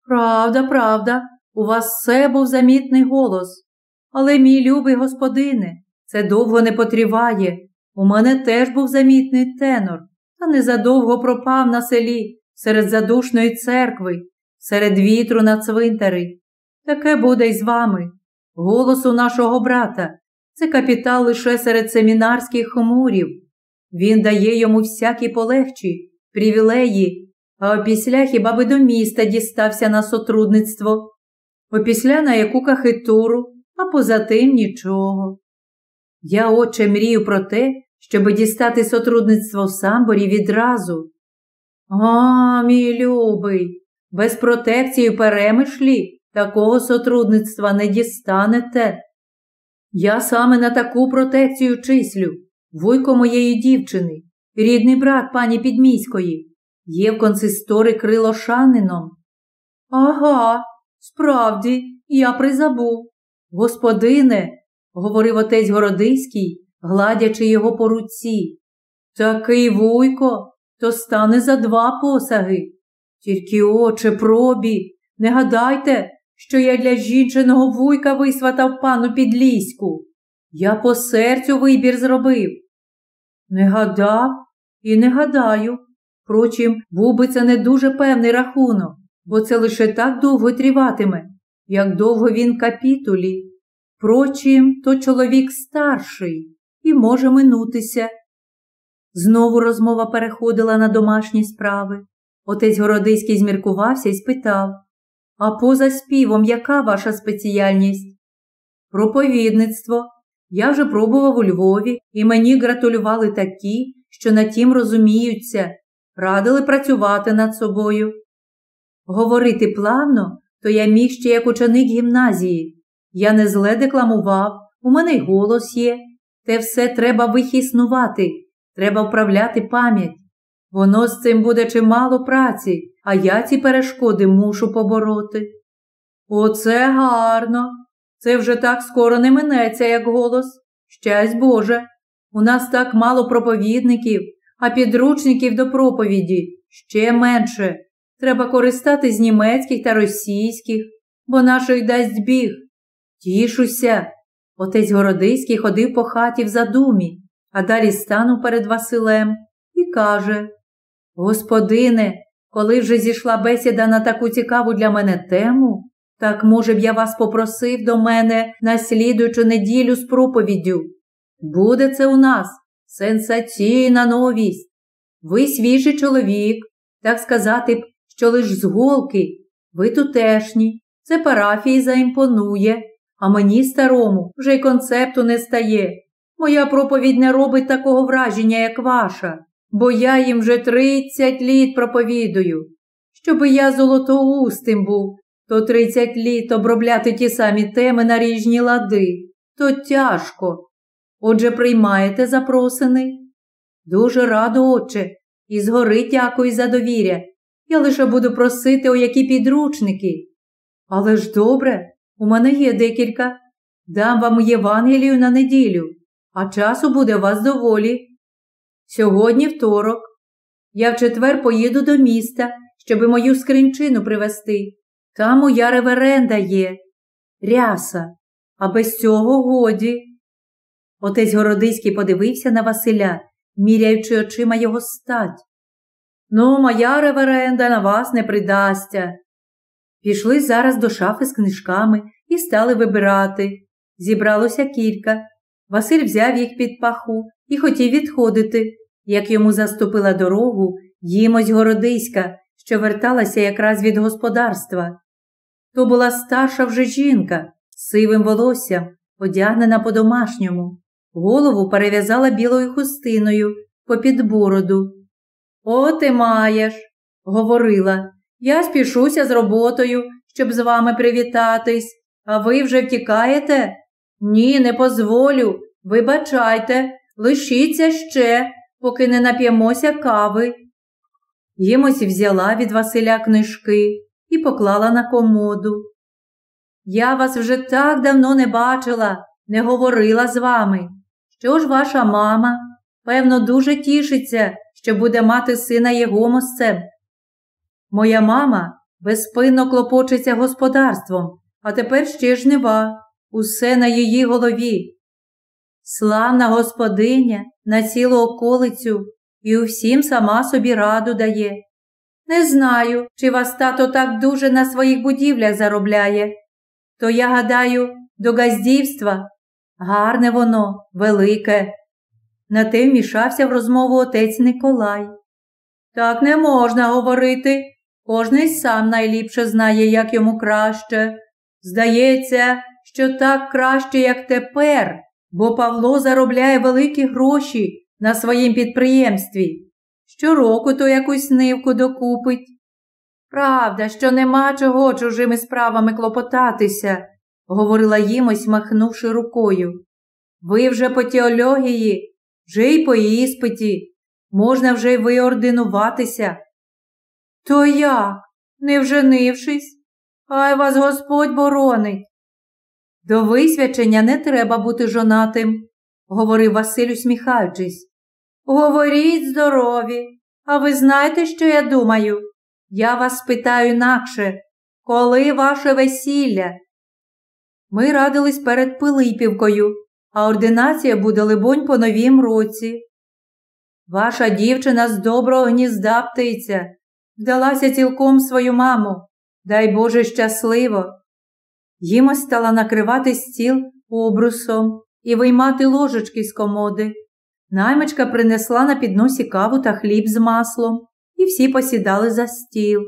Правда, правда, у вас все був замітний голос. Але, мій любий господине, це довго не потриває. У мене теж був замітний тенор, та незадовго пропав на селі серед задушної церкви, серед вітру на цвинтари. Таке буде й з вами. Голосу нашого брата. Це капітал лише серед семінарських хмурів. Він дає йому всякі полегчі, привілеї, а опісля хіба би до міста дістався на сотрудництво, опісля на яку кахитуру, а поза тим нічого. Я, отче, мрію про те, щоби дістати сотрудництво в самборі відразу. А, мій любий, без протекції перемишлі такого сотрудництва не дістанете. Я саме на таку протекцію числю, вуйко моєї дівчини, рідний брат пані Підміської, є в консистори крило шанином. Ага, справді, я призабув. Господине, говорив отець Городиський, гладячи його по руці. Такий вуйко, то стане за два посаги. Тільки, оче, пробі, не гадайте, що я для жінчиного вуйка висватав пану підліську. Я по серцю вибір зробив. Не гадав і не гадаю. Впрочем, це не дуже певний рахунок, бо це лише так довго триватиме, як довго він капітулі. Впрочем, то чоловік старший і може минутися. Знову розмова переходила на домашні справи. Отець Городиський зміркувався і спитав А поза співом, яка ваша спеціальність? Проповідництво. Я вже пробував у Львові, і мені гратулювали такі, що на тім розуміються, радили працювати над собою. Говорити плавно, то я міг ще як ученик гімназії. Я не зле декламував, у мене й голос є. Те все треба вихіснувати, треба вправляти пам'ять. Воно з цим буде чимало праці, а я ці перешкоди мушу побороти. Оце гарно. Це вже так скоро не минеться, як голос. Щасть Боже. У нас так мало проповідників, а підручників до проповіді ще менше. Треба користатись німецьких та російських, бо наших дасть біг. Тішуся. Отець Городиський ходив по хаті в задумі, а далі станув перед Василем і каже Господине, коли вже зійшла бесіда на таку цікаву для мене тему, так, може б, я вас попросив до мене на слідуючу неділю з проповіддю. Буде це у нас сенсаційна новість. Ви свіжий чоловік, так сказати б, що лиш з голки, ви тутешні, це парафії заімпонує, а мені старому вже й концепту не стає. Моя проповідь не робить такого враження, як ваша, бо я їм вже тридцять літ проповідую. Щоби я золотоустим був, то тридцять літ обробляти ті самі теми на ріжні лади, то тяжко. Отже, приймаєте запросини? Дуже радо, отче, і згори дякую за довіря. Я лише буду просити, о які підручники. Але ж добре, у мене є декілька. Дам вам Євангелію на неділю, а часу буде вас доволі. Сьогодні второк. Я в четвер поїду до міста, щоби мою скринчину привезти. Там моя реверенда є, ряса, а без цього годі. Отець Городиський подивився на Василя, міряючи очима його стать. Ну, моя реверенда на вас не придасться. Пішли зараз до шафи з книжками і стали вибирати. Зібралося кілька. Василь взяв їх під паху і хотів відходити, як йому заступила дорогу їмось городиська, що верталася якраз від господарства. То була старша вже жінка з сивим волоссям, одягнена по-домашньому. Голову перев'язала білою хустиною попід бороду. О, ти маєш, говорила. Я спішуся з роботою, щоб з вами привітатись, а ви вже втікаєте? Ні, не позволю. Вибачайте, лишіться ще, поки не нап'ємося кави. Їмось взяла від Василя книжки і поклала на комоду. Я вас вже так давно не бачила, не говорила з вами. Що ж ваша мама, певно, дуже тішиться, що буде мати сина єгомосцем. Моя мама безспинно клопочеться господарством, а тепер ще жнива, усе на її голові. Славна господиня на цілу околицю і усім сама собі раду дає. Не знаю, чи вас тато так дуже на своїх будівлях заробляє. То я гадаю, до газдівства гарне воно, велике. На те вмішався в розмову отець Николай. Так не можна говорити. Кожний сам найліпше знає, як йому краще. Здається, що так краще, як тепер, бо Павло заробляє великі гроші на своїм підприємстві. Щороку то якусь нивку докупить. Правда, що нема чого чужими справами клопотатися, говорила їмось, махнувши рукою. Ви вже по теології, вже й по іспиті, можна вже й виординуватися. То як, не вженившись, хай вас Господь боронить. До висвячення не треба бути жонатим, говорив Василь, усміхаючись. Говоріть здорові, а ви знаєте, що я думаю? Я вас спитаю інакше, коли ваше весілля? Ми радились перед Пилипівкою, а ординація буде, либонь, по новім році. Ваша дівчина з доброго гнізда птиця, вдалася цілком свою маму, дай Боже щасливо. Їм стала накривати стіл обрусом, і виймати ложечки з комоди. Наймичка принесла на підносі каву та хліб з маслом, і всі посідали за стіл.